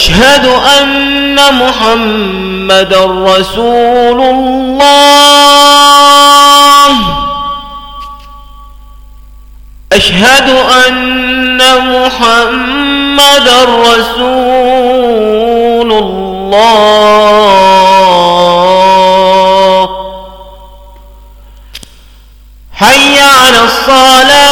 أشهد أن محمد رسول الله. أشهد أن محمد رسول الله. حي على الصلاة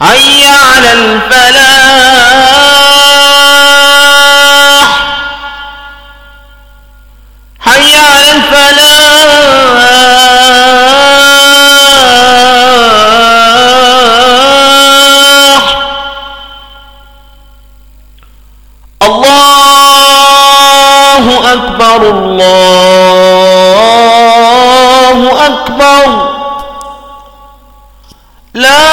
حي على الفلاح. حي على الفلاح. الله أكبر الله أكبر. لا